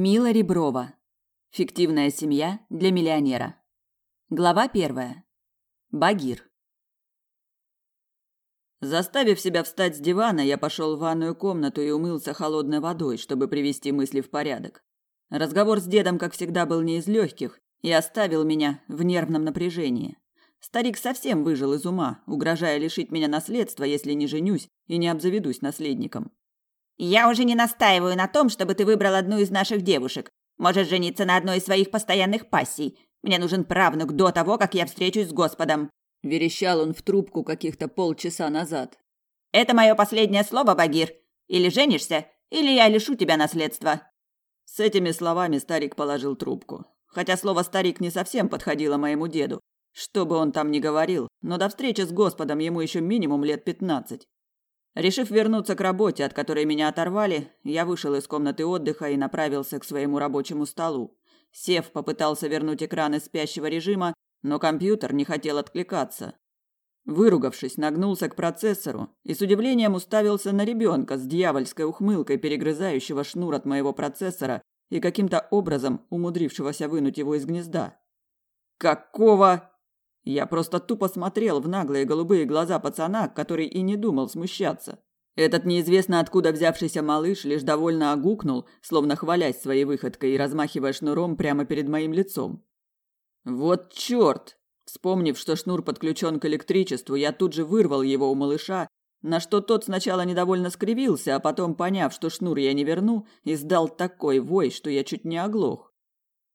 Мила Реброва. Фиктивная семья для миллионера. Глава первая. Багир. Заставив себя встать с дивана, я пошел в ванную комнату и умылся холодной водой, чтобы привести мысли в порядок. Разговор с дедом, как всегда, был не из легких и оставил меня в нервном напряжении. Старик совсем выжил из ума, угрожая лишить меня наследства, если не женюсь и не обзаведусь наследником. Я уже не настаиваю на том, чтобы ты выбрал одну из наших девушек. Можешь жениться на одной из своих постоянных пассий. Мне нужен правнук до того, как я встречусь с Господом. Верещал он в трубку каких-то полчаса назад. Это мое последнее слово, Багир. Или женишься, или я лишу тебя наследства. С этими словами старик положил трубку. Хотя слово старик не совсем подходило моему деду. Что бы он там ни говорил, но до встречи с Господом ему еще минимум лет пятнадцать. Решив вернуться к работе, от которой меня оторвали, я вышел из комнаты отдыха и направился к своему рабочему столу. Сев, попытался вернуть экран из спящего режима, но компьютер не хотел откликаться. Выругавшись, нагнулся к процессору и с удивлением уставился на ребенка с дьявольской ухмылкой, перегрызающего шнур от моего процессора и каким-то образом умудрившегося вынуть его из гнезда. «Какого?» Я просто тупо смотрел в наглые голубые глаза пацана, который и не думал смущаться. Этот неизвестно откуда взявшийся малыш лишь довольно огукнул, словно хвалясь своей выходкой и размахивая шнуром прямо перед моим лицом. Вот чёрт! Вспомнив, что шнур подключен к электричеству, я тут же вырвал его у малыша, на что тот сначала недовольно скривился, а потом, поняв, что шнур я не верну, издал такой вой, что я чуть не оглох.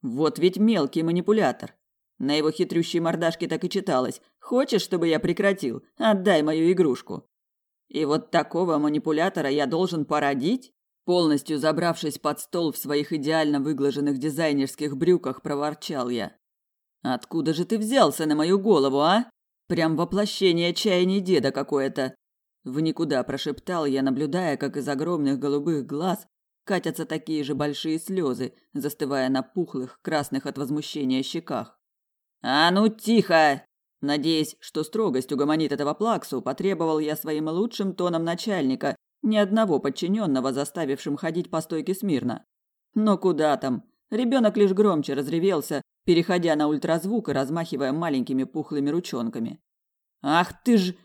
Вот ведь мелкий манипулятор. На его хитрющей мордашке так и читалось: "Хочешь, чтобы я прекратил? Отдай мою игрушку". И вот такого манипулятора я должен породить? Полностью забравшись под стол в своих идеально выглаженных дизайнерских брюках, проворчал я. Откуда же ты взялся на мою голову, а? Прям воплощение чаяний деда какое-то. В никуда прошептал я, наблюдая, как из огромных голубых глаз катятся такие же большие слезы, застывая на пухлых, красных от возмущения щеках. «А ну тихо!» Надеясь, что строгость угомонит этого плаксу, потребовал я своим лучшим тоном начальника, ни одного подчиненного, заставившим ходить по стойке смирно. Но куда там? Ребенок лишь громче разревелся, переходя на ультразвук и размахивая маленькими пухлыми ручонками. «Ах ты ж!»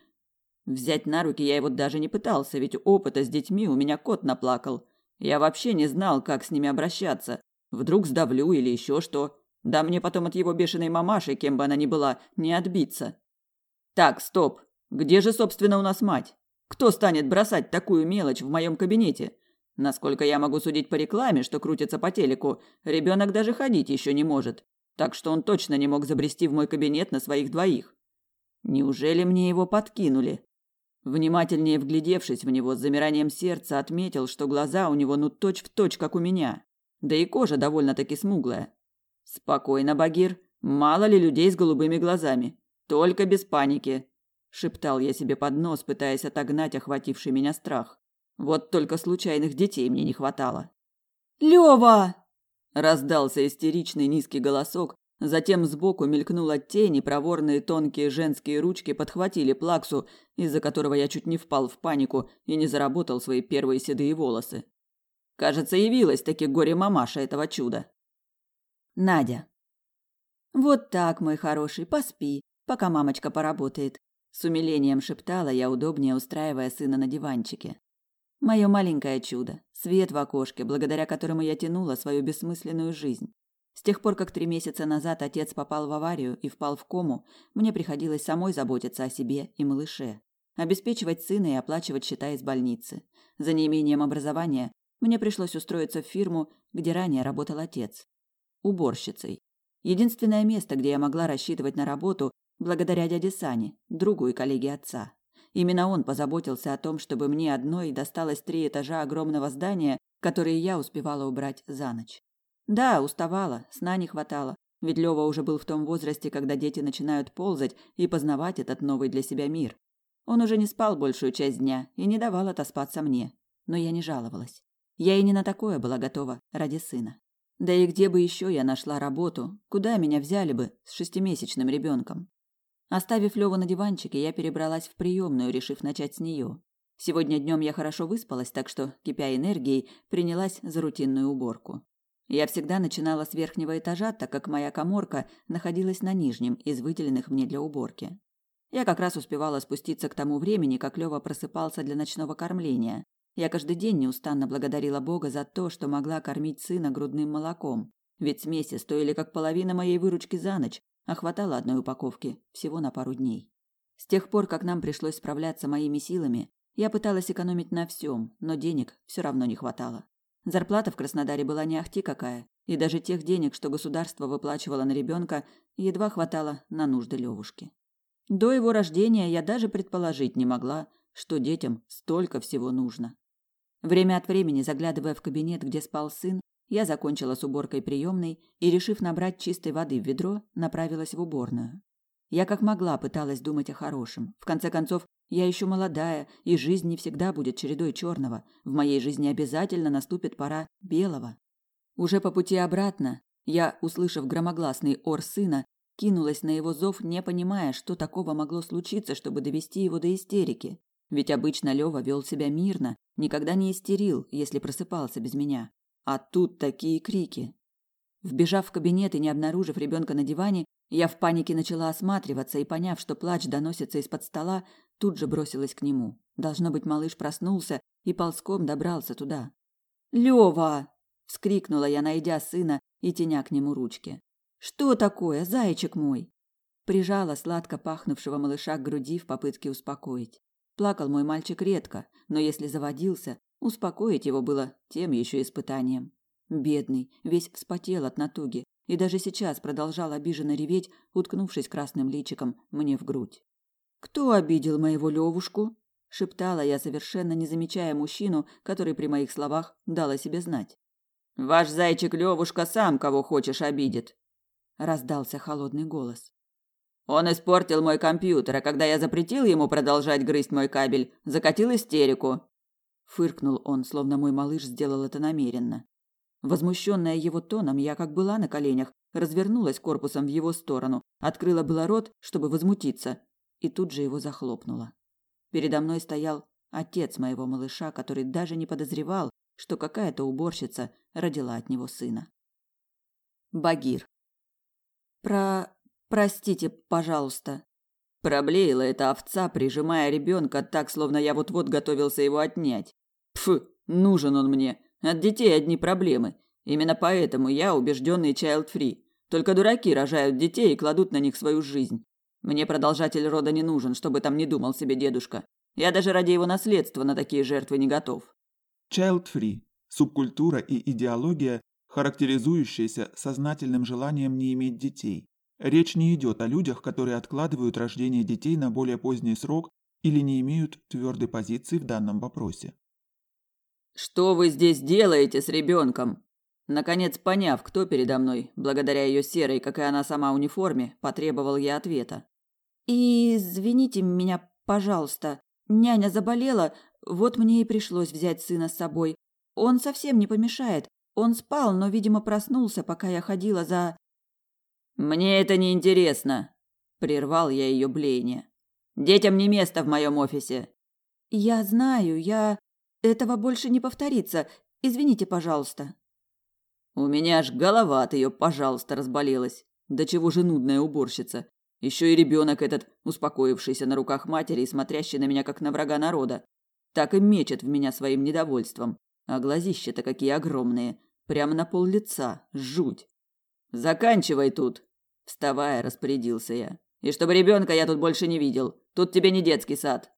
Взять на руки я его даже не пытался, ведь опыта с детьми у меня кот наплакал. Я вообще не знал, как с ними обращаться. Вдруг сдавлю или еще что. Да мне потом от его бешеной мамаши, кем бы она ни была, не отбиться. Так, стоп. Где же, собственно, у нас мать? Кто станет бросать такую мелочь в моем кабинете? Насколько я могу судить по рекламе, что крутится по телеку, ребенок даже ходить еще не может. Так что он точно не мог забрести в мой кабинет на своих двоих. Неужели мне его подкинули? Внимательнее вглядевшись в него с замиранием сердца, отметил, что глаза у него ну точь-в-точь, как у меня. Да и кожа довольно-таки смуглая. Спокойно, Багир. Мало ли людей с голубыми глазами. Только без паники, шептал я себе под нос, пытаясь отогнать охвативший меня страх. Вот только случайных детей мне не хватало. Лёва! раздался истеричный низкий голосок, затем сбоку мелькнула тень, и проворные тонкие женские ручки подхватили плаксу, из-за которого я чуть не впал в панику и не заработал свои первые седые волосы. Кажется, явилась таки горе-мамаша этого чуда. Надя. Вот так, мой хороший, поспи, пока мамочка поработает, с умилением шептала я, удобнее устраивая сына на диванчике. Мое маленькое чудо, свет в окошке, благодаря которому я тянула свою бессмысленную жизнь. С тех пор, как три месяца назад отец попал в аварию и впал в кому, мне приходилось самой заботиться о себе и малыше, обеспечивать сына и оплачивать счета из больницы. За неимением образования мне пришлось устроиться в фирму, где ранее работал отец уборщицей. Единственное место, где я могла рассчитывать на работу, благодаря дяде Сане, другу и коллеге отца. Именно он позаботился о том, чтобы мне одной досталось три этажа огромного здания, которые я успевала убрать за ночь. Да, уставала, сна не хватало, ведь Лёва уже был в том возрасте, когда дети начинают ползать и познавать этот новый для себя мир. Он уже не спал большую часть дня и не давал отоспаться мне, но я не жаловалась. Я и не на такое была готова ради сына. Да и где бы еще я нашла работу? Куда меня взяли бы с шестимесячным ребенком? Оставив Леву на диванчике, я перебралась в приемную, решив начать с нее. Сегодня днем я хорошо выспалась, так что, кипя энергией, принялась за рутинную уборку. Я всегда начинала с верхнего этажа, так как моя каморка находилась на нижнем из выделенных мне для уборки. Я как раз успевала спуститься к тому времени, как Лёва просыпался для ночного кормления. Я каждый день неустанно благодарила Бога за то, что могла кормить сына грудным молоком. Ведь смеси стоили как половина моей выручки за ночь, а хватало одной упаковки всего на пару дней. С тех пор, как нам пришлось справляться моими силами, я пыталась экономить на всем, но денег все равно не хватало. Зарплата в Краснодаре была не ахти какая, и даже тех денег, что государство выплачивало на ребенка, едва хватало на нужды Левушки. До его рождения я даже предположить не могла, что детям столько всего нужно. Время от времени, заглядывая в кабинет, где спал сын, я закончила с уборкой приемной и, решив набрать чистой воды в ведро, направилась в уборную. Я как могла пыталась думать о хорошем. В конце концов, я еще молодая, и жизнь не всегда будет чередой черного. В моей жизни обязательно наступит пора белого. Уже по пути обратно, я, услышав громогласный ор сына, кинулась на его зов, не понимая, что такого могло случиться, чтобы довести его до истерики. Ведь обычно Лёва вел себя мирно, никогда не истерил, если просыпался без меня. А тут такие крики. Вбежав в кабинет и не обнаружив ребенка на диване, я в панике начала осматриваться и, поняв, что плач доносится из-под стола, тут же бросилась к нему. Должно быть, малыш проснулся и ползком добрался туда. «Лёва!» – вскрикнула я, найдя сына и теня к нему ручки. Что такое, зайчик мой? Прижала сладко пахнувшего малыша к груди в попытке успокоить. Плакал мой мальчик редко, но если заводился, успокоить его было тем еще испытанием. Бедный, весь вспотел от натуги и даже сейчас продолжал обиженно реветь, уткнувшись красным личиком мне в грудь. Кто обидел моего Левушку? шептала я, совершенно не замечая мужчину, который при моих словах дал о себе знать. Ваш зайчик Левушка сам кого хочешь обидит, раздался холодный голос. Он испортил мой компьютер, а когда я запретил ему продолжать грызть мой кабель, закатил истерику. Фыркнул он, словно мой малыш сделал это намеренно. Возмущенная его тоном, я как была на коленях, развернулась корпусом в его сторону, открыла было рот, чтобы возмутиться, и тут же его захлопнула. Передо мной стоял отец моего малыша, который даже не подозревал, что какая-то уборщица родила от него сына. Багир. Про... простите, пожалуйста. Проблеяла эта овца, прижимая ребенка так, словно я вот-вот готовился его отнять. Пф, нужен он мне. От детей одни проблемы. Именно поэтому я убежденный child-free. Только дураки рожают детей и кладут на них свою жизнь. Мне продолжатель рода не нужен, чтобы там не думал себе дедушка. Я даже ради его наследства на такие жертвы не готов. Child-free – субкультура и идеология, характеризующаяся сознательным желанием не иметь детей. Речь не идет о людях, которые откладывают рождение детей на более поздний срок или не имеют твердой позиции в данном вопросе. «Что вы здесь делаете с ребенком?» Наконец, поняв, кто передо мной, благодаря ее серой, как и она сама, униформе, потребовал я ответа. «Извините меня, пожалуйста. Няня заболела, вот мне и пришлось взять сына с собой. Он совсем не помешает. Он спал, но, видимо, проснулся, пока я ходила за...» «Мне это не интересно», — прервал я ее блеяние. «Детям не место в моем офисе». «Я знаю, я... Этого больше не повторится. Извините, пожалуйста». У меня аж голова от ее, пожалуйста, разболелась. Да чего же нудная уборщица. Еще и ребенок этот, успокоившийся на руках матери и смотрящий на меня как на врага народа. Так и мечет в меня своим недовольством. А глазища-то какие огромные. Прямо на пол лица. Жуть. Заканчивай тут. Вставая, распорядился я. И чтобы ребенка я тут больше не видел. Тут тебе не детский сад.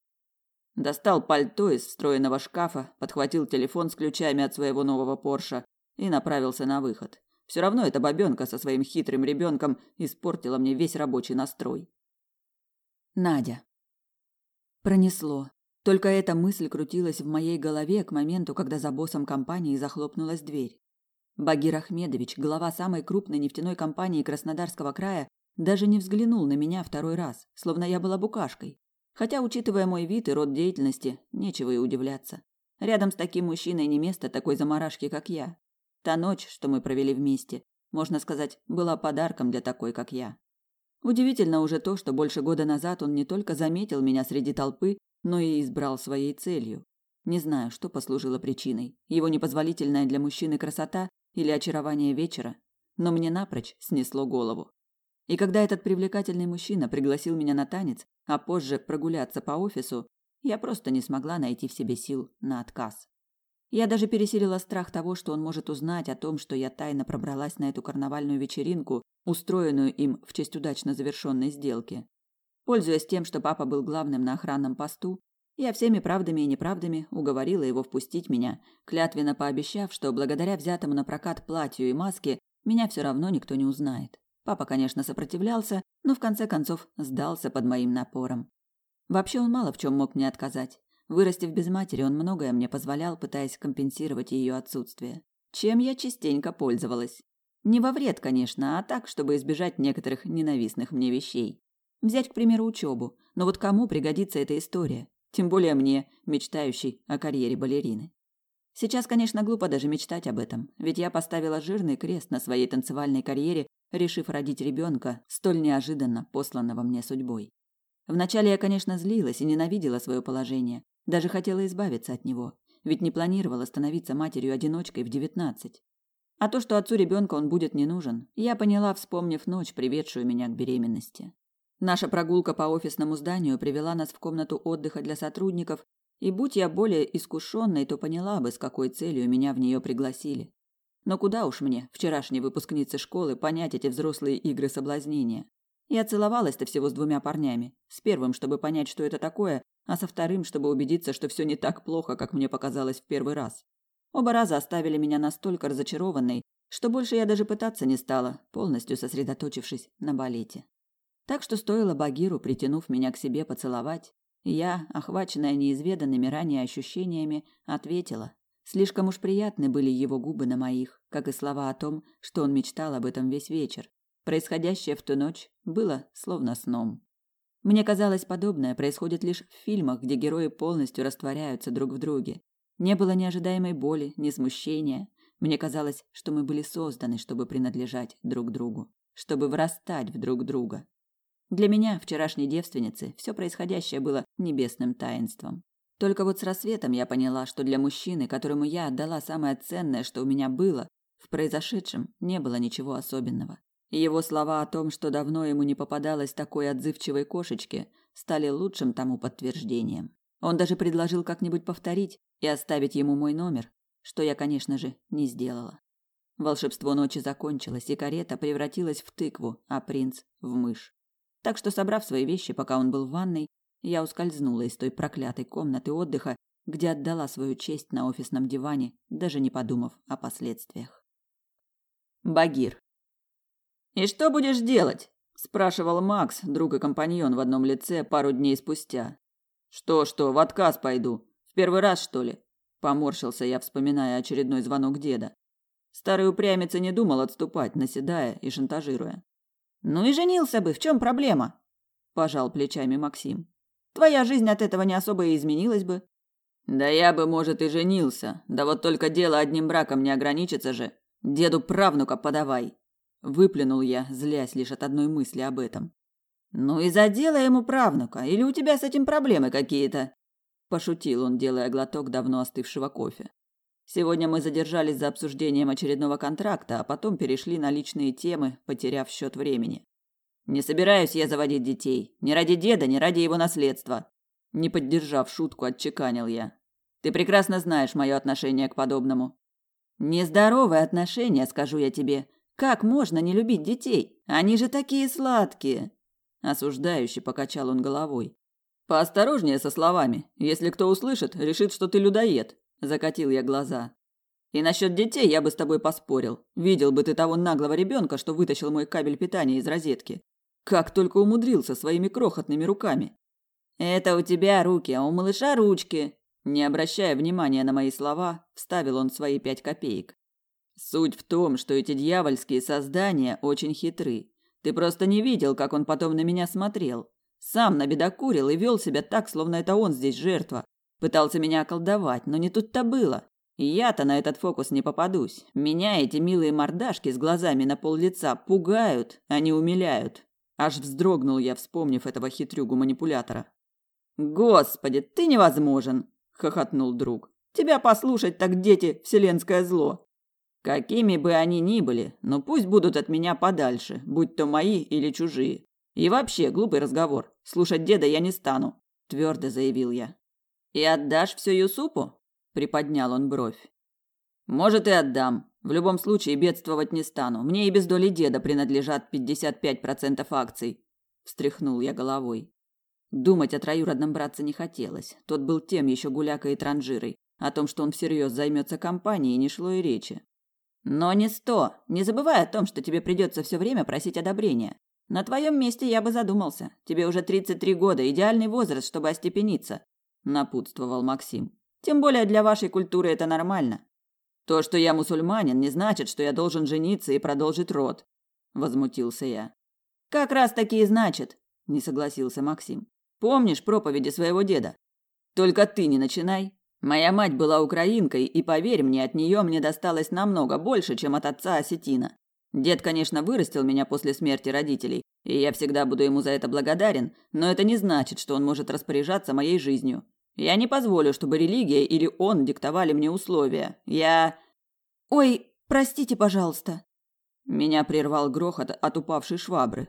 Достал пальто из встроенного шкафа, подхватил телефон с ключами от своего нового Порша и направился на выход. Все равно эта бабенка со своим хитрым ребенком испортила мне весь рабочий настрой. Надя. Пронесло. Только эта мысль крутилась в моей голове к моменту, когда за боссом компании захлопнулась дверь. Багир Ахмедович, глава самой крупной нефтяной компании Краснодарского края, даже не взглянул на меня второй раз, словно я была букашкой. Хотя, учитывая мой вид и род деятельности, нечего и удивляться. Рядом с таким мужчиной не место такой заморашки, как я. Та ночь, что мы провели вместе, можно сказать, была подарком для такой, как я. Удивительно уже то, что больше года назад он не только заметил меня среди толпы, но и избрал своей целью. Не знаю, что послужило причиной. Его непозволительная для мужчины красота или очарование вечера, но мне напрочь снесло голову. И когда этот привлекательный мужчина пригласил меня на танец, а позже прогуляться по офису, я просто не смогла найти в себе сил на отказ. Я даже пересилила страх того, что он может узнать о том, что я тайно пробралась на эту карнавальную вечеринку, устроенную им в честь удачно завершенной сделки. Пользуясь тем, что папа был главным на охранном посту, я всеми правдами и неправдами уговорила его впустить меня, клятвенно пообещав, что благодаря взятому на прокат платью и маске меня все равно никто не узнает. Папа, конечно, сопротивлялся, но в конце концов сдался под моим напором. Вообще он мало в чем мог мне отказать. Вырастив без матери, он многое мне позволял, пытаясь компенсировать ее отсутствие. Чем я частенько пользовалась. Не во вред, конечно, а так, чтобы избежать некоторых ненавистных мне вещей. Взять, к примеру, учебу. Но вот кому пригодится эта история? Тем более мне, мечтающей о карьере балерины. Сейчас, конечно, глупо даже мечтать об этом, ведь я поставила жирный крест на своей танцевальной карьере, решив родить ребенка, столь неожиданно посланного мне судьбой. Вначале я, конечно, злилась и ненавидела свое положение, даже хотела избавиться от него, ведь не планировала становиться матерью-одиночкой в девятнадцать. А то, что отцу ребенка он будет не нужен, я поняла, вспомнив ночь, приведшую меня к беременности. Наша прогулка по офисному зданию привела нас в комнату отдыха для сотрудников, и будь я более искушенной, то поняла бы, с какой целью меня в нее пригласили. Но куда уж мне, вчерашней выпускнице школы, понять эти взрослые игры соблазнения? Я целовалась-то всего с двумя парнями. С первым, чтобы понять, что это такое, а со вторым, чтобы убедиться, что все не так плохо, как мне показалось в первый раз. Оба раза оставили меня настолько разочарованной, что больше я даже пытаться не стала, полностью сосредоточившись на балете. Так что стоило Багиру, притянув меня к себе поцеловать, я, охваченная неизведанными ранее ощущениями, ответила. Слишком уж приятны были его губы на моих, как и слова о том, что он мечтал об этом весь вечер. Происходящее в ту ночь было словно сном. Мне казалось, подобное происходит лишь в фильмах, где герои полностью растворяются друг в друге. Не было ни ожидаемой боли, ни смущения. Мне казалось, что мы были созданы, чтобы принадлежать друг другу, чтобы врастать в друг друга. Для меня, вчерашней девственницы, все происходящее было небесным таинством. Только вот с рассветом я поняла, что для мужчины, которому я отдала самое ценное, что у меня было, в произошедшем не было ничего особенного. Его слова о том, что давно ему не попадалось такой отзывчивой кошечки, стали лучшим тому подтверждением. Он даже предложил как-нибудь повторить и оставить ему мой номер, что я, конечно же, не сделала. Волшебство ночи закончилось, и карета превратилась в тыкву, а принц – в мышь. Так что, собрав свои вещи, пока он был в ванной, я ускользнула из той проклятой комнаты отдыха, где отдала свою честь на офисном диване, даже не подумав о последствиях. Багир. «И что будешь делать?» – спрашивал Макс, друг и компаньон в одном лице, пару дней спустя. «Что-что, в отказ пойду. В первый раз, что ли?» – поморщился я, вспоминая очередной звонок деда. Старый упрямец и не думал отступать, наседая и шантажируя. Ну и женился бы, в чем проблема? пожал плечами Максим. Твоя жизнь от этого не особо и изменилась бы. Да я бы, может, и женился. Да вот только дело одним браком не ограничится же. Деду правнука подавай. Выплюнул я, злясь лишь от одной мысли об этом. Ну и заделай ему правнука, или у тебя с этим проблемы какие-то? Пошутил он, делая глоток давно остывшего кофе. Сегодня мы задержались за обсуждением очередного контракта, а потом перешли на личные темы, потеряв счет времени. Не собираюсь я заводить детей, ни ради деда, ни ради его наследства. Не поддержав шутку, отчеканил я. Ты прекрасно знаешь мое отношение к подобному. Нездоровое отношение, скажу я тебе. Как можно не любить детей? Они же такие сладкие. Осуждающе покачал он головой. Поосторожнее со словами. Если кто услышит, решит, что ты людоед. Закатил я глаза. И насчет детей я бы с тобой поспорил. Видел бы ты того наглого ребенка, что вытащил мой кабель питания из розетки. Как только умудрился своими крохотными руками. Это у тебя руки, а у малыша ручки. Не обращая внимания на мои слова, вставил он свои пять копеек. Суть в том, что эти дьявольские создания очень хитры. Ты просто не видел, как он потом на меня смотрел. Сам набедокурил и вел себя так, словно это он здесь жертва. Пытался меня околдовать, но не тут-то было. Я-то на этот фокус не попадусь. Меня эти милые мордашки с глазами на пол лица пугают, а не умиляют. Аж вздрогнул я, вспомнив этого хитрюгу-манипулятора. «Господи, ты невозможен!» – хохотнул друг. «Тебя послушать так дети – вселенское зло!» Какими бы они ни были, но пусть будут от меня подальше, будь то мои или чужие. И вообще, глупый разговор. Слушать деда я не стану, твердо заявил я. И отдашь все Юсупу? приподнял он бровь. Может и отдам. В любом случае бедствовать не стану. Мне и без доли деда принадлежат 55% акций, встряхнул я головой. Думать о троюродном братце не хотелось. Тот был тем еще гулякой и транжирой. О том, что он всерьез займется компанией, не шло и речи. Но не сто. Не забывай о том, что тебе придется все время просить одобрения. На твоем месте я бы задумался. Тебе уже 33 года, идеальный возраст, чтобы остепениться, напутствовал Максим. Тем более для вашей культуры это нормально. То, что я мусульманин, не значит, что я должен жениться и продолжить род, возмутился я. Как раз таки и значит, не согласился Максим. Помнишь проповеди своего деда? Только ты не начинай. Моя мать была украинкой, и поверь мне, от нее мне досталось намного больше, чем от отца осетина. Дед, конечно, вырастил меня после смерти родителей, и я всегда буду ему за это благодарен, но это не значит, что он может распоряжаться моей жизнью. Я не позволю, чтобы религия или он диктовали мне условия. Я Ой, простите, пожалуйста. Меня прервал грохот от упавшей швабры.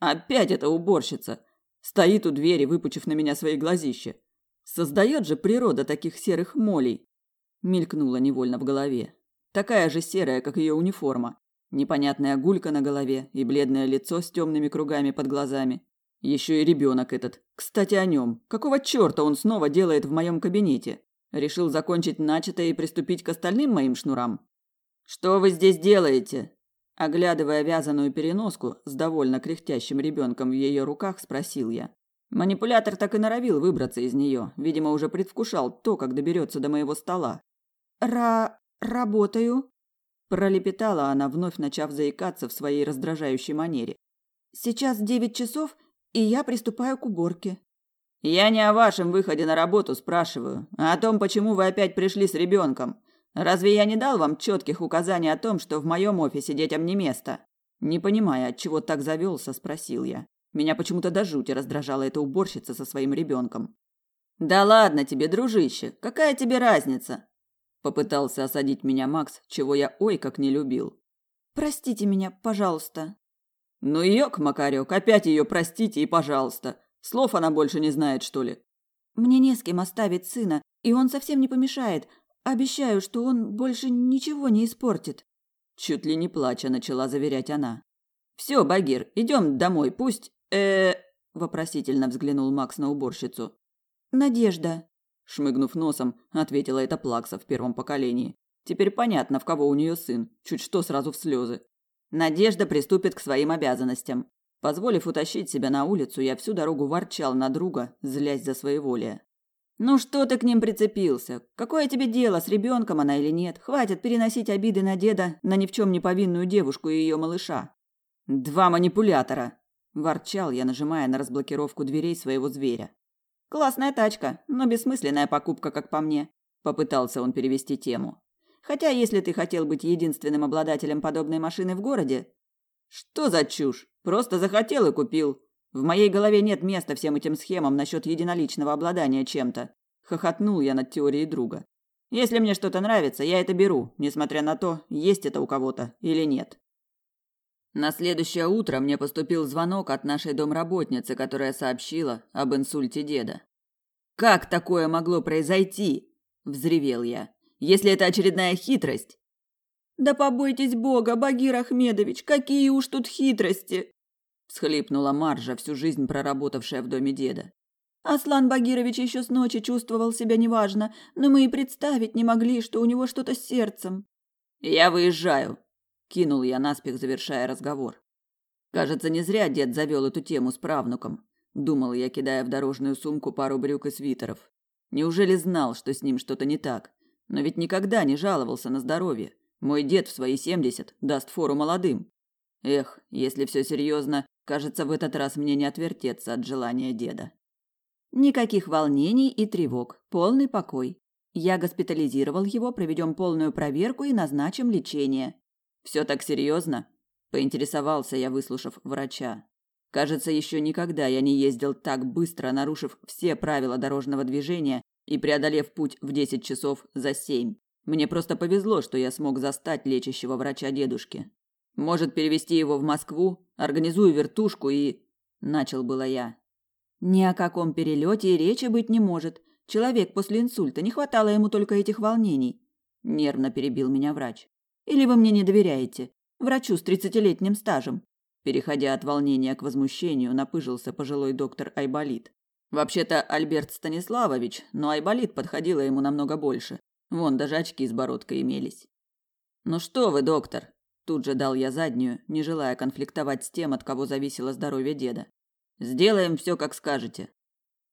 Опять эта уборщица. Стоит у двери, выпучив на меня свои глазища. Создает же природа таких серых молей. Мелькнуло невольно в голове. Такая же серая, как ее униформа. Непонятная гулька на голове и бледное лицо с темными кругами под глазами. Еще и ребенок этот. Кстати, о нем. Какого черта он снова делает в моем кабинете? Решил закончить начатое и приступить к остальным моим шнурам? Что вы здесь делаете? Оглядывая вязаную переноску с довольно кряхтящим ребенком в ее руках, спросил я. Манипулятор так и норовил выбраться из нее, видимо, уже предвкушал то, как доберется до моего стола. «Ра... работаю», – пролепетала она, вновь начав заикаться в своей раздражающей манере. «Сейчас девять часов, и я приступаю к уборке». «Я не о вашем выходе на работу спрашиваю, а о том, почему вы опять пришли с ребенком. Разве я не дал вам четких указаний о том, что в моем офисе детям не место? Не понимая, от чего так завелся, спросил я. Меня почему-то до жути раздражала эта уборщица со своим ребенком. Да ладно тебе, дружище, какая тебе разница? Попытался осадить меня Макс, чего я ой как не любил. Простите меня, пожалуйста. Ну ёк, Макарёк, опять ее простите и пожалуйста. Слов она больше не знает, что ли? Мне не с кем оставить сына, и он совсем не помешает, Обещаю, что он больше ничего не испортит. Чуть ли не плача начала заверять она. Все, Багир, идем домой, пусть. Э, вопросительно взглянул Макс на уборщицу. Надежда, шмыгнув носом, ответила эта плакса в первом поколении. Теперь понятно, в кого у нее сын. Чуть что сразу в слезы. Надежда приступит к своим обязанностям. Позволив утащить себя на улицу, я всю дорогу ворчал на друга, злясь за своеволие. Ну что ты к ним прицепился? Какое тебе дело, с ребенком она или нет? Хватит переносить обиды на деда, на ни в чем не повинную девушку и ее малыша. Два манипулятора, ворчал я, нажимая на разблокировку дверей своего зверя. Классная тачка, но бессмысленная покупка, как по мне, попытался он перевести тему. Хотя, если ты хотел быть единственным обладателем подобной машины в городе, что за чушь? Просто захотел и купил. В моей голове нет места всем этим схемам насчет единоличного обладания чем-то. Хохотнул я над теорией друга. Если мне что-то нравится, я это беру, несмотря на то, есть это у кого-то или нет. На следующее утро мне поступил звонок от нашей домработницы, которая сообщила об инсульте деда. Как такое могло произойти? взревел я. Если это очередная хитрость? Да побойтесь Бога, Багир Ахмедович, какие уж тут хитрости, всхлипнула Маржа, всю жизнь проработавшая в доме деда. Аслан Багирович еще с ночи чувствовал себя неважно, но мы и представить не могли, что у него что-то с сердцем. Я выезжаю, кинул я наспех, завершая разговор. Кажется, не зря дед завел эту тему с правнуком, думал я, кидая в дорожную сумку пару брюк и свитеров. Неужели знал, что с ним что-то не так? Но ведь никогда не жаловался на здоровье. Мой дед в свои семьдесят даст фору молодым. Эх, если все серьезно, Кажется, в этот раз мне не отвертеться от желания деда. Никаких волнений и тревог, полный покой. Я госпитализировал его, проведем полную проверку и назначим лечение. Все так серьезно? Поинтересовался я, выслушав врача. Кажется, еще никогда я не ездил так быстро, нарушив все правила дорожного движения и преодолев путь в 10 часов за 7. Мне просто повезло, что я смог застать лечащего врача дедушки. Может, перевести его в Москву, организую вертушку и... Начал было я. Ни о каком перелете и речи быть не может. Человек после инсульта, не хватало ему только этих волнений. Нервно перебил меня врач. Или вы мне не доверяете? Врачу с тридцатилетним стажем. Переходя от волнения к возмущению, напыжился пожилой доктор Айболит. Вообще-то Альберт Станиславович, но Айболит подходила ему намного больше. Вон даже очки с бородкой имелись. «Ну что вы, доктор?» Тут же дал я заднюю, не желая конфликтовать с тем, от кого зависело здоровье деда. «Сделаем все, как скажете».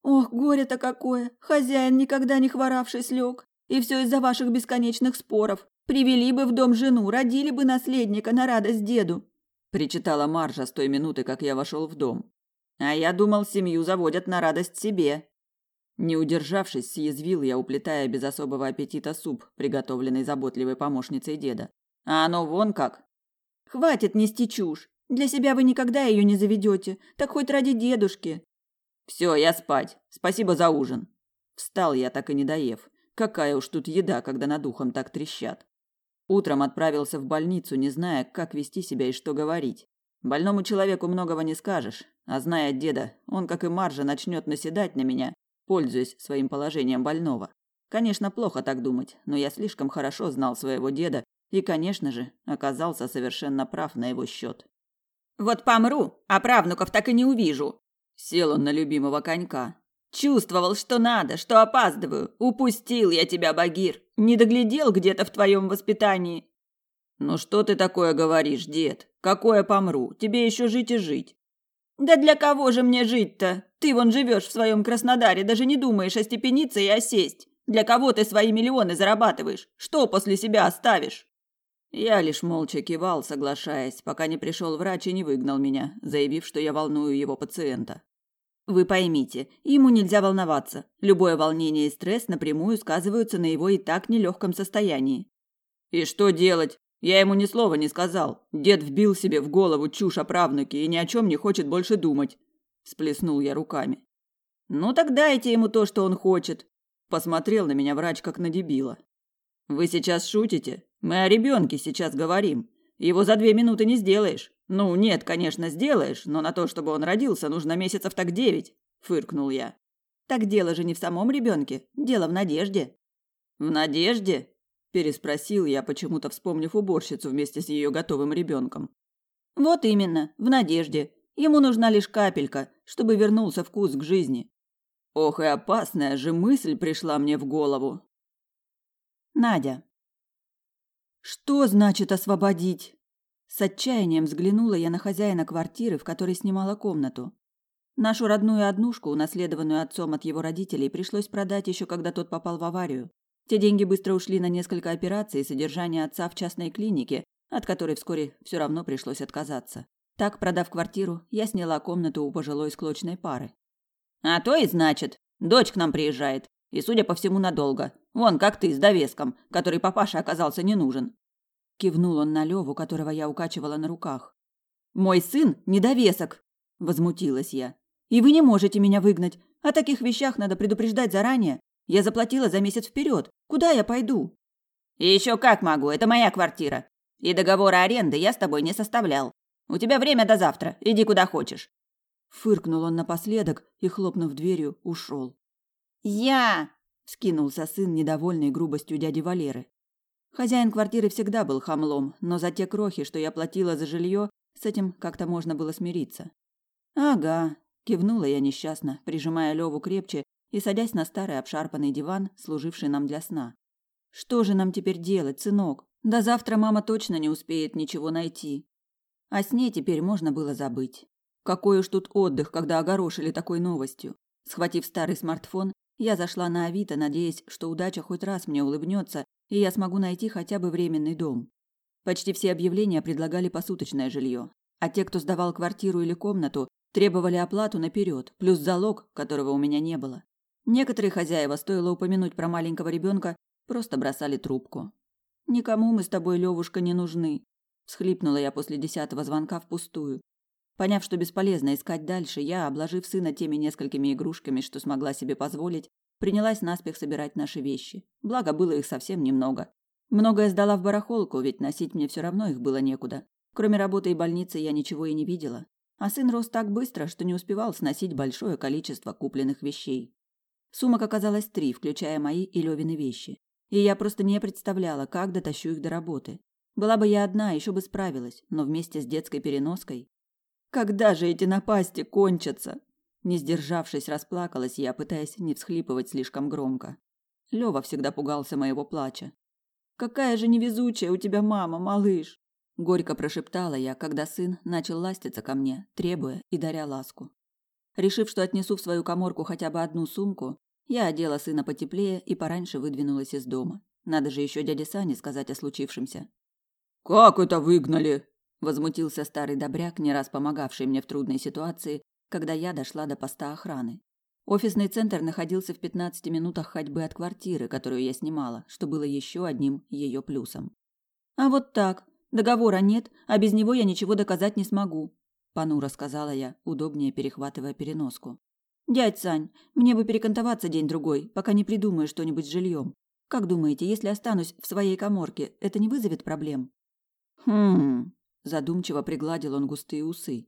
«Ох, горе-то какое! Хозяин, никогда не хворавший, слег. И все из-за ваших бесконечных споров. Привели бы в дом жену, родили бы наследника на радость деду», причитала Маржа с той минуты, как я вошел в дом. «А я думал, семью заводят на радость себе». Не удержавшись, съязвил я, уплетая без особого аппетита суп, приготовленный заботливой помощницей деда. А оно вон как. Хватит нести чушь. Для себя вы никогда ее не заведете. Так хоть ради дедушки. Все, я спать. Спасибо за ужин. Встал я, так и не доев. Какая уж тут еда, когда над ухом так трещат. Утром отправился в больницу, не зная, как вести себя и что говорить. Больному человеку многого не скажешь, а зная деда, он, как и Маржа, начнет наседать на меня, пользуясь своим положением больного. Конечно, плохо так думать, но я слишком хорошо знал своего деда и, конечно же, оказался совершенно прав на его счет. «Вот помру, а правнуков так и не увижу!» Сел он на любимого конька. «Чувствовал, что надо, что опаздываю. Упустил я тебя, Багир. Не доглядел где-то в твоем воспитании». «Ну что ты такое говоришь, дед? Какое помру? Тебе еще жить и жить». Да для кого же мне жить-то? Ты вон живешь в своем Краснодаре, даже не думаешь остепениться и осесть. Для кого ты свои миллионы зарабатываешь? Что после себя оставишь? Я лишь молча кивал, соглашаясь, пока не пришел врач и не выгнал меня, заявив, что я волную его пациента. Вы поймите, ему нельзя волноваться. Любое волнение и стресс напрямую сказываются на его и так нелегком состоянии. И что делать? Я ему ни слова не сказал. Дед вбил себе в голову чушь о правнуке и ни о чем не хочет больше думать. Сплеснул я руками. Ну так дайте ему то, что он хочет. Посмотрел на меня врач как на дебила. Вы сейчас шутите? Мы о ребенке сейчас говорим. Его за две минуты не сделаешь. Ну, нет, конечно, сделаешь, но на то, чтобы он родился, нужно месяцев так девять. Фыркнул я. Так дело же не в самом ребенке, дело в надежде. В надежде? переспросил я, почему-то вспомнив уборщицу вместе с ее готовым ребенком. Вот именно, в надежде. Ему нужна лишь капелька, чтобы вернулся вкус к жизни. Ох, и опасная же мысль пришла мне в голову. Надя. Что значит освободить? С отчаянием взглянула я на хозяина квартиры, в которой снимала комнату. Нашу родную однушку, унаследованную отцом от его родителей, пришлось продать еще когда тот попал в аварию. Те деньги быстро ушли на несколько операций и содержание отца в частной клинике, от которой вскоре все равно пришлось отказаться. Так, продав квартиру, я сняла комнату у пожилой склочной пары. А то и значит, дочь к нам приезжает, и, судя по всему, надолго. Вон, как ты, с довеском, который папаше оказался не нужен. Кивнул он на Леву, которого я укачивала на руках. «Мой сын – недовесок!» – возмутилась я. «И вы не можете меня выгнать. О таких вещах надо предупреждать заранее. Я заплатила за месяц вперед. Куда я пойду? Еще как могу, это моя квартира. И договора аренды я с тобой не составлял. У тебя время до завтра. Иди куда хочешь. Фыркнул он напоследок и, хлопнув дверью, ушел. Я! скинулся сын, недовольный грубостью дяди Валеры. Хозяин квартиры всегда был хамлом, но за те крохи, что я платила за жилье, с этим как-то можно было смириться. Ага, кивнула я несчастно, прижимая Леву крепче и садясь на старый обшарпанный диван, служивший нам для сна. Что же нам теперь делать, сынок? До завтра мама точно не успеет ничего найти. О сне теперь можно было забыть. Какой уж тут отдых, когда огорошили такой новостью. Схватив старый смартфон, я зашла на Авито, надеясь, что удача хоть раз мне улыбнется, и я смогу найти хотя бы временный дом. Почти все объявления предлагали посуточное жилье, а те, кто сдавал квартиру или комнату, требовали оплату наперед, плюс залог, которого у меня не было. Некоторые хозяева, стоило упомянуть про маленького ребенка, просто бросали трубку. «Никому мы с тобой, Левушка, не нужны», – всхлипнула я после десятого звонка впустую. Поняв, что бесполезно искать дальше, я, обложив сына теми несколькими игрушками, что смогла себе позволить, принялась наспех собирать наши вещи. Благо, было их совсем немного. Многое сдала в барахолку, ведь носить мне все равно их было некуда. Кроме работы и больницы я ничего и не видела. А сын рос так быстро, что не успевал сносить большое количество купленных вещей. Сумок оказалось три, включая мои и Левины вещи. И я просто не представляла, как дотащу их до работы. Была бы я одна, еще бы справилась, но вместе с детской переноской... Когда же эти напасти кончатся? Не сдержавшись, расплакалась я, пытаясь не всхлипывать слишком громко. Лёва всегда пугался моего плача. «Какая же невезучая у тебя мама, малыш!» Горько прошептала я, когда сын начал ластиться ко мне, требуя и даря ласку. Решив, что отнесу в свою коморку хотя бы одну сумку, я одела сына потеплее и пораньше выдвинулась из дома. Надо же еще дяде Сане сказать о случившемся. «Как это выгнали?» – возмутился старый добряк, не раз помогавший мне в трудной ситуации, когда я дошла до поста охраны. Офисный центр находился в 15 минутах ходьбы от квартиры, которую я снимала, что было еще одним ее плюсом. А вот так. Договора нет, а без него я ничего доказать не смогу, понуро сказала я, удобнее перехватывая переноску. Дядь Сань, мне бы перекантоваться день-другой, пока не придумаю что-нибудь с жильем. Как думаете, если останусь в своей коморке, это не вызовет проблем? Хм, задумчиво пригладил он густые усы.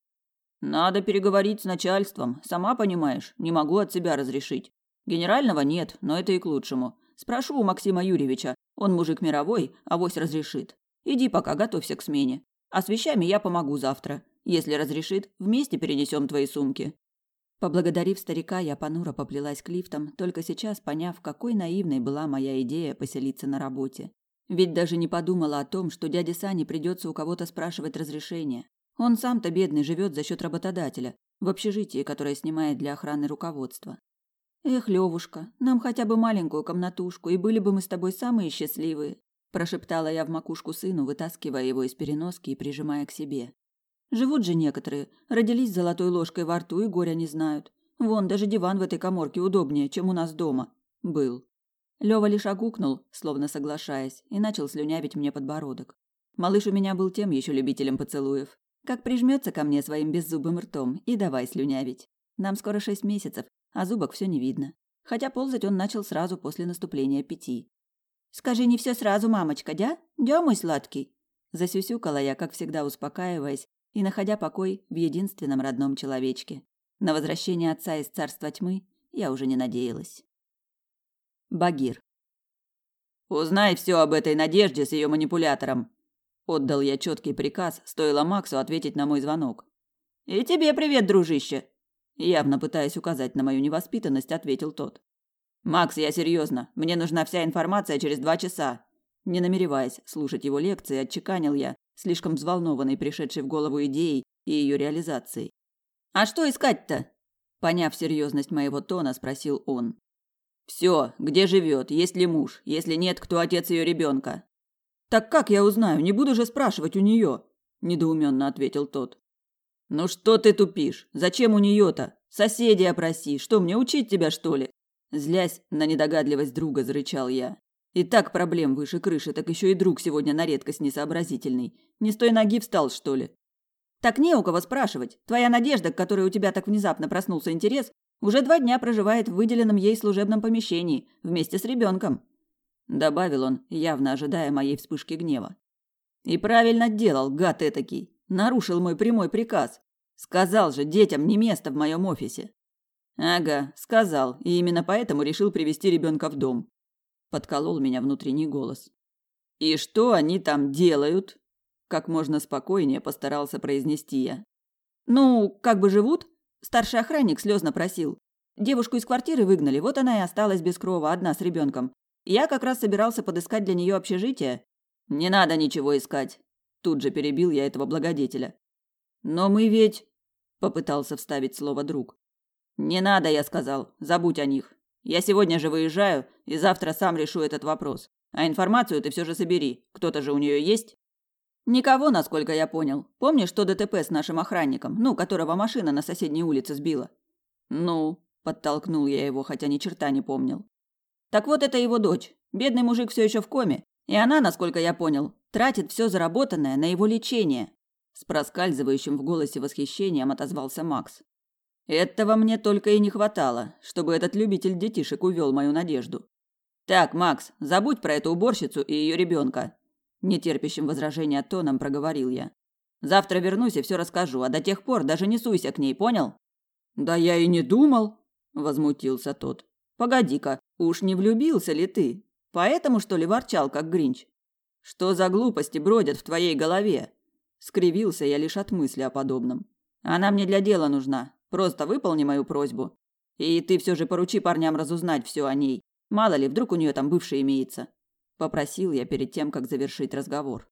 Надо переговорить с начальством. Сама понимаешь, не могу от себя разрешить. Генерального нет, но это и к лучшему. Спрошу у Максима Юрьевича. Он мужик мировой, авось разрешит. Иди пока, готовься к смене. А с вещами я помогу завтра. Если разрешит, вместе перенесем твои сумки. Поблагодарив старика, я понуро поплелась к лифтам, только сейчас поняв, какой наивной была моя идея поселиться на работе. Ведь даже не подумала о том, что дяде Сане придется у кого-то спрашивать разрешение. Он сам-то бедный живет за счет работодателя, в общежитии, которое снимает для охраны руководства. Эх, Левушка, нам хотя бы маленькую комнатушку, и были бы мы с тобой самые счастливые, прошептала я в макушку сыну, вытаскивая его из переноски и прижимая к себе. Живут же некоторые, родились золотой ложкой во рту и горя не знают. Вон даже диван в этой коморке удобнее, чем у нас дома. Был. Лёва лишь огукнул, словно соглашаясь, и начал слюнявить мне подбородок. Малыш у меня был тем еще любителем поцелуев. Как прижмется ко мне своим беззубым ртом и давай слюнявить. Нам скоро шесть месяцев, а зубок все не видно. Хотя ползать он начал сразу после наступления пяти. «Скажи не все сразу, мамочка, дя? Дя, мой сладкий?» Засюсюкала я, как всегда успокаиваясь и находя покой в единственном родном человечке. На возвращение отца из царства тьмы я уже не надеялась. Багир. «Узнай все об этой Надежде с ее манипулятором», Отдал я четкий приказ, стоило Максу ответить на мой звонок. «И тебе привет, дружище!» Явно пытаясь указать на мою невоспитанность, ответил тот. «Макс, я серьезно. Мне нужна вся информация через два часа». Не намереваясь слушать его лекции, отчеканил я, слишком взволнованный пришедшей в голову идеей и ее реализацией. «А что искать-то?» Поняв серьезность моего тона, спросил он. «Все, где живет, есть ли муж, если нет, кто отец ее ребенка?» Так как я узнаю? Не буду же спрашивать у нее, недоуменно ответил тот. Ну что ты тупишь? Зачем у нее-то? Соседей опроси. Что мне учить тебя что ли? Злясь на недогадливость друга, зарычал я. И так проблем выше крыши, так еще и друг сегодня на редкость несообразительный. Не с той ноги встал, что ли? Так не у кого спрашивать. Твоя надежда, к которой у тебя так внезапно проснулся интерес, уже два дня проживает в выделенном ей служебном помещении вместе с ребенком добавил он, явно ожидая моей вспышки гнева. И правильно делал, гад этакий. Нарушил мой прямой приказ. Сказал же, детям не место в моем офисе. Ага, сказал, и именно поэтому решил привести ребенка в дом. Подколол меня внутренний голос. И что они там делают? Как можно спокойнее постарался произнести я. Ну, как бы живут? Старший охранник слезно просил. Девушку из квартиры выгнали, вот она и осталась без крова, одна с ребенком. Я как раз собирался подыскать для нее общежитие. Не надо ничего искать. Тут же перебил я этого благодетеля. Но мы ведь... Попытался вставить слово друг. Не надо, я сказал. Забудь о них. Я сегодня же выезжаю и завтра сам решу этот вопрос. А информацию ты все же собери. Кто-то же у нее есть? Никого, насколько я понял. Помнишь то ДТП с нашим охранником, ну, которого машина на соседней улице сбила? Ну, подтолкнул я его, хотя ни черта не помнил. Так вот, это его дочь. Бедный мужик все еще в коме. И она, насколько я понял, тратит все заработанное на его лечение. С проскальзывающим в голосе восхищением отозвался Макс. Этого мне только и не хватало, чтобы этот любитель детишек увел мою надежду. Так, Макс, забудь про эту уборщицу и ее ребенка. Нетерпящим возражения тоном проговорил я. Завтра вернусь и все расскажу, а до тех пор даже не суйся к ней, понял? Да я и не думал, возмутился тот. Погоди-ка, уж не влюбился ли ты? Поэтому что ли ворчал как Гринч? Что за глупости бродят в твоей голове? Скривился я лишь от мысли о подобном. Она мне для дела нужна. Просто выполни мою просьбу. И ты все же поручи парням разузнать все о ней. Мало ли, вдруг у нее там бывший имеется. Попросил я перед тем, как завершить разговор.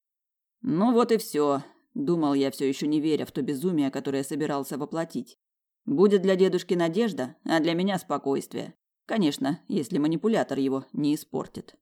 Ну вот и все. Думал я все еще не веря в то безумие, которое собирался воплотить. Будет для дедушки надежда, а для меня спокойствие. Конечно, если манипулятор его не испортит.